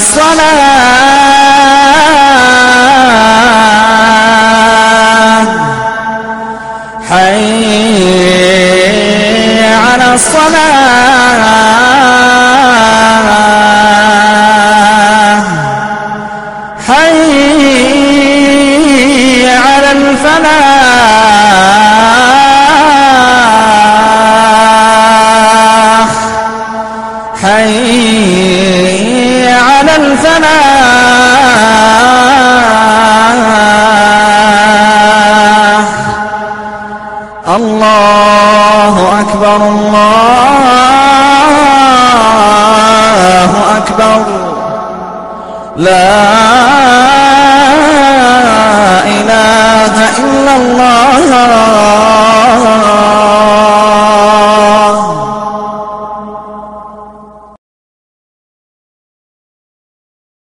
الصلاة. حي على الصلاة. حي على الفلاح. حي على الله أكبر الله أكبر. لا